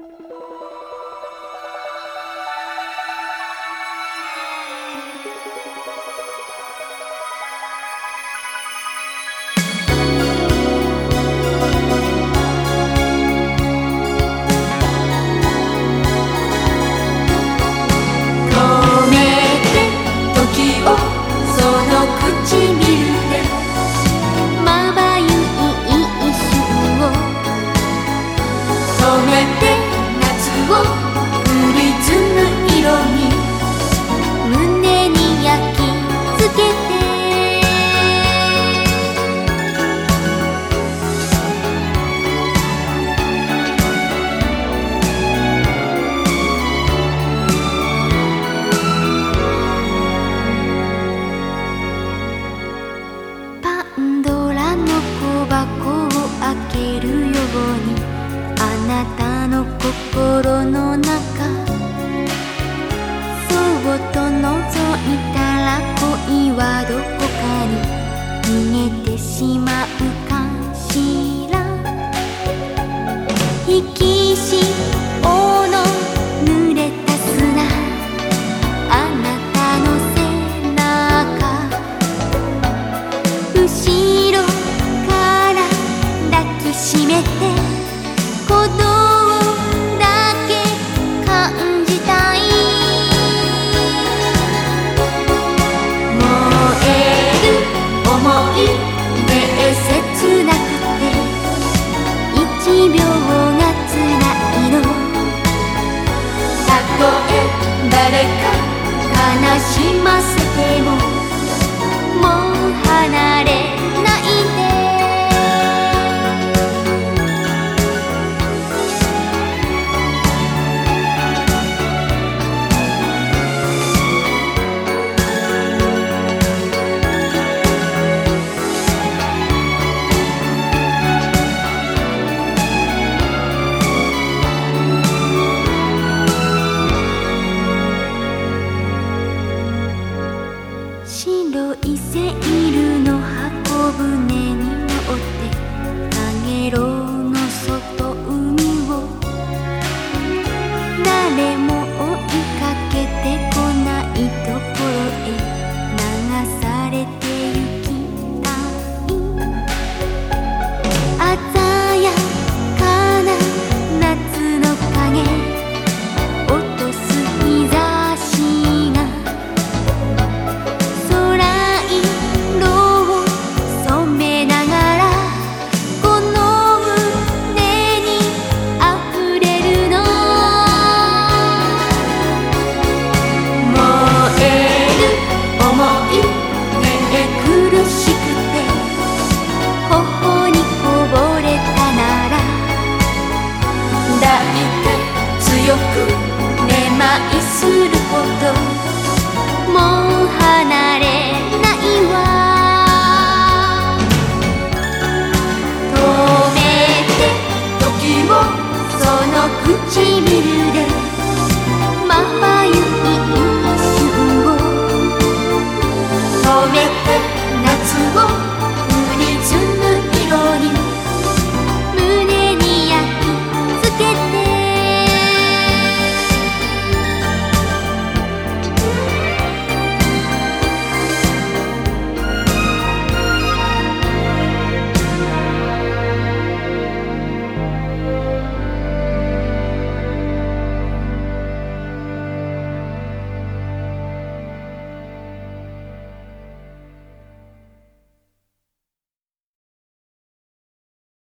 you 心の中そっと覗いたら恋はどこかに逃げてしまうかしら。引き締めの濡れた砂あなたの背中。後ろから抱きしめてしませても白いセイルの箱舟に乗ってあげすること。もう離れ